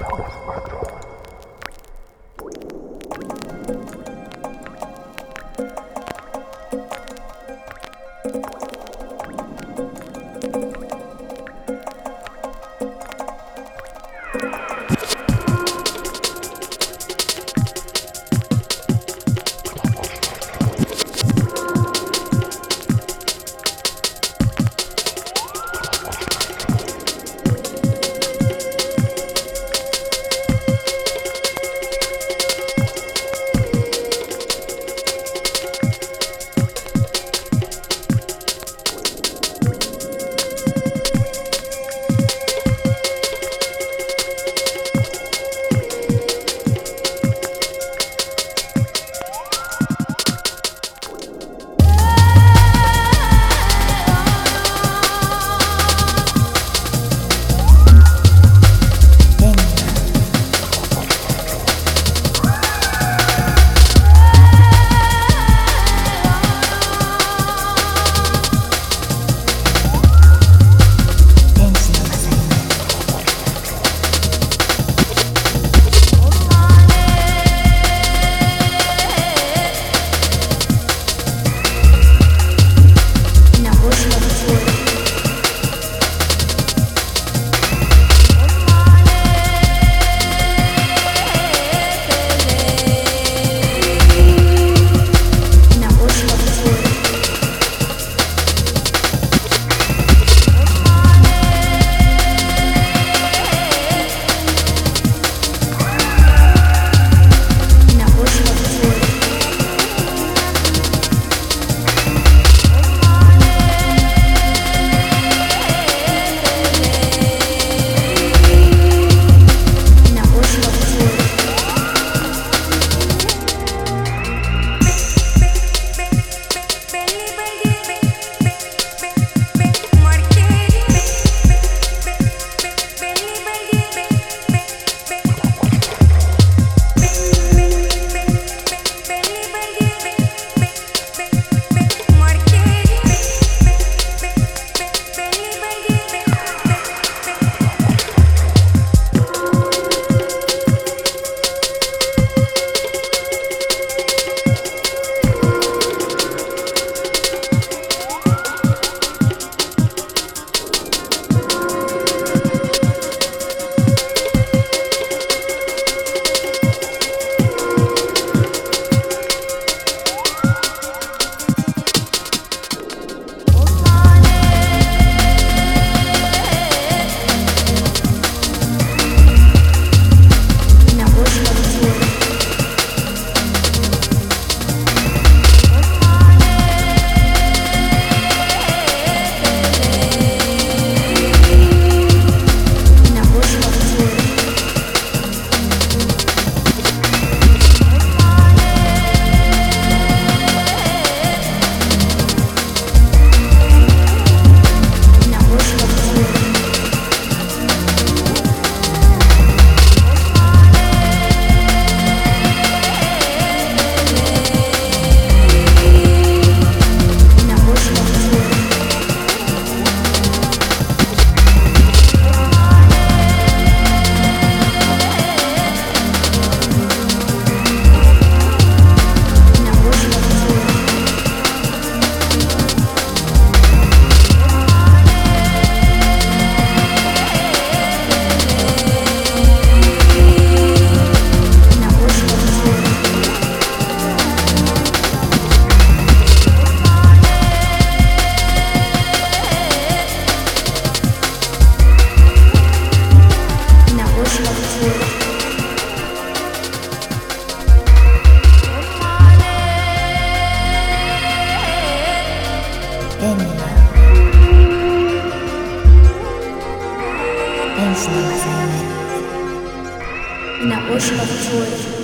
かっこいい。на ушках чуешь.